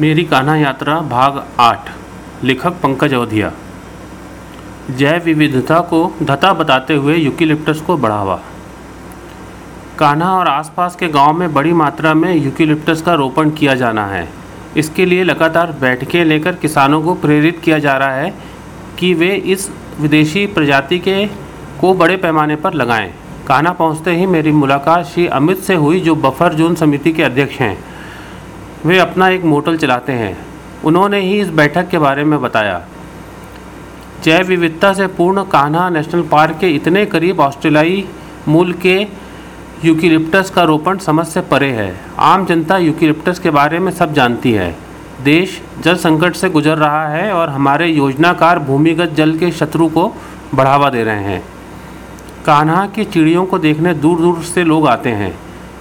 मेरी कान्हा यात्रा, भाग आठ, लेखक पंकज अवधिया। जैव विविधता को धता बताते हुए यूकिलिप्टस को बढ़ावा। कान्हा और आसपास के गाँव में बड़ी मात्रा में यूकिलिप्टस का रोपण किया जाना है। इसके लिए लगातार बैठकें लेकर किसानों को प्रेरित किया जा रहा है कि वे इस विदेशी प्रजाति के को बड़े पैमाने पर लगाएँ। कान्हा पहुँचते ही मेरी मुलाकात श्री अमित से हुई, जो बफर जोन समिति के अध्यक्ष हैं। वे अपना एक मोटल चलाते हैं। उन्होंने ही इस बैठक के बारे में बताया। जैव विविधता से पूर्ण कान्हा नेशनल पार्क के इतने करीब ऑस्ट्रेलियाई मूल के यूकिलिप्टस का रोपण समझ से परे है। आम जनता यूकिलिप्टस के बारे में सब जानती है। देश जल संकट से गुजर रहा है और हमारे योजनाकार भूमिगत जल के शत्रु को बढ़ावा दे रहे हैं। कान्हा की चिड़ियों को देखने दूर दूर से लोग आते हैं।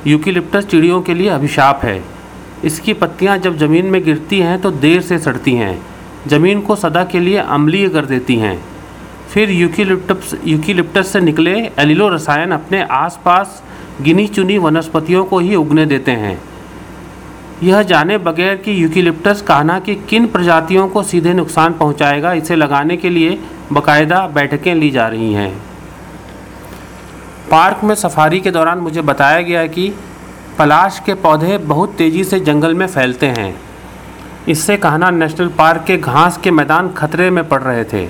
यूकिलिप्टस चिड़ियों के लिए अभिशाप है। इसकी पत्तियाँ जब ज़मीन में गिरती हैं तो देर से सड़ती हैं। ज़मीन को सदा के लिए अम्लीय कर देती हैं। फिर यूकेलिप्टस यूकेलिप्टस से निकले एलिलो रसायन अपने आसपास गिनी चुनी वनस्पतियों को ही उगने देते हैं। यह जाने बगैर कि यूकिलिप्टस कान्हा कि किन प्रजातियों को सीधे नुकसान पहुंचाएगा, इसे लगाने के लिए बाकायदा बैठकें ली जा रही हैं। पार्क में सफारी के दौरान मुझे बताया गया कि पलाश के पौधे बहुत तेज़ी से जंगल में फैलते हैं। इससे कहना नेशनल पार्क के घास के मैदान खतरे में पड़ रहे थे।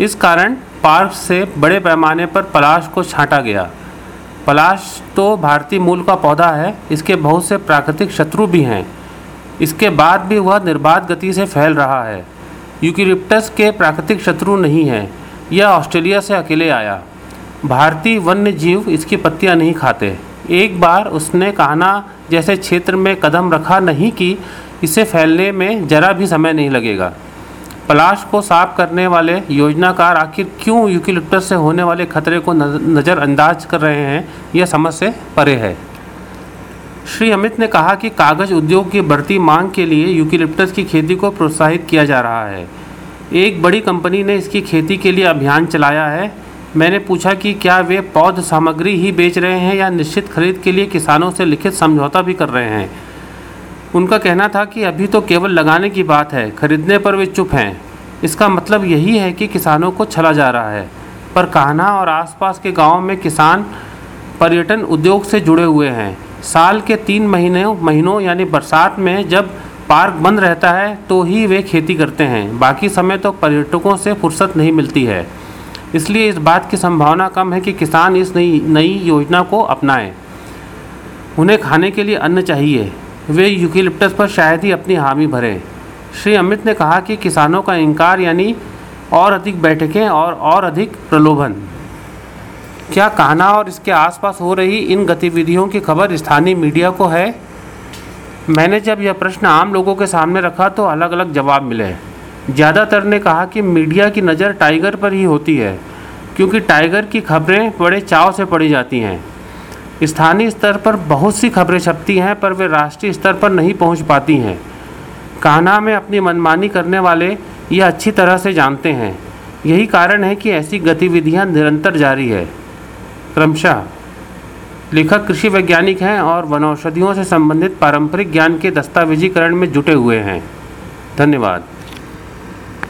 इस कारण पार्क से बड़े पैमाने पर पलाश को छांटा गया। पलाश तो भारतीय मूल का पौधा है, इसके बहुत से प्राकृतिक शत्रु भी हैं। इसके बाद भी वह निर्बाध गति से फैल रहा है। यूकेलिप्टस के प्राकृतिक शत्रु नहीं हैं, यह ऑस्ट्रेलिया से अकेले आया। भारतीय वन्य जीव इसकी पत्तियाँ नहीं खाते। एक बार उसने कहना जैसे क्षेत्र में कदम रखा नहीं कि इसे फैलने में जरा भी समय नहीं लगेगा। पलाश को साफ़ करने वाले योजनाकार आखिर क्यों यूकेलिप्टस से होने वाले खतरे को नज़रअंदाज कर रहे हैं, यह समझ से परे है। श्री अमित ने कहा कि कागज़ उद्योग की बढ़ती मांग के लिए यूकिलिप्टस की खेती को प्रोत्साहित किया जा रहा है। एक बड़ी कंपनी ने इसकी खेती के लिए अभियान चलाया है। मैंने पूछा कि क्या वे पौध सामग्री ही बेच रहे हैं या निश्चित खरीद के लिए किसानों से लिखित समझौता भी कर रहे हैं? उनका कहना था कि अभी तो केवल लगाने की बात है, खरीदने पर वे चुप हैं। इसका मतलब यही है कि किसानों को छला जा रहा है। पर कान्हा और आसपास के गाँव में किसान पर्यटन उद्योग से जुड़े हुए हैं। साल के तीन महीने, महीनों यानी बरसात में जब पार्क बंद रहता है तो ही वे खेती करते हैं। बाकी समय तो पर्यटकों से फुर्सत नहीं मिलती है। इसलिए इस बात की संभावना कम है कि किसान इस नई नई योजना को अपनाएँ। उन्हें खाने के लिए अन्न चाहिए। वे यूकिलिप्टस पर शायद ही अपनी हामी भरें। श्री अमित ने कहा कि किसानों का इनकार यानी और अधिक बैठकें और और अधिक प्रलोभन। क्या कान्हा और इसके आसपास हो रही इन गतिविधियों की खबर स्थानीय मीडिया को है? मैंने जब यह प्रश्न आम लोगों के सामने रखा तो अलग अलग जवाब मिले। ज़्यादातर ने कहा कि मीडिया की नज़र टाइगर पर ही होती है, क्योंकि टाइगर की खबरें बड़े चाव से पढ़ी जाती हैं। स्थानीय स्तर पर बहुत सी खबरें छपती हैं, पर वे राष्ट्रीय स्तर पर नहीं पहुँच पाती हैं। कान्हा में अपनी मनमानी करने वाले ये अच्छी तरह से जानते हैं। यही कारण है कि ऐसी गतिविधियाँ निरंतर जारी है। क्रमशः, लेखक कृषि वैज्ञानिक हैं और वनौषधियों से संबंधित पारंपरिक ज्ञान के दस्तावेजीकरण में जुटे हुए हैं। धन्यवाद।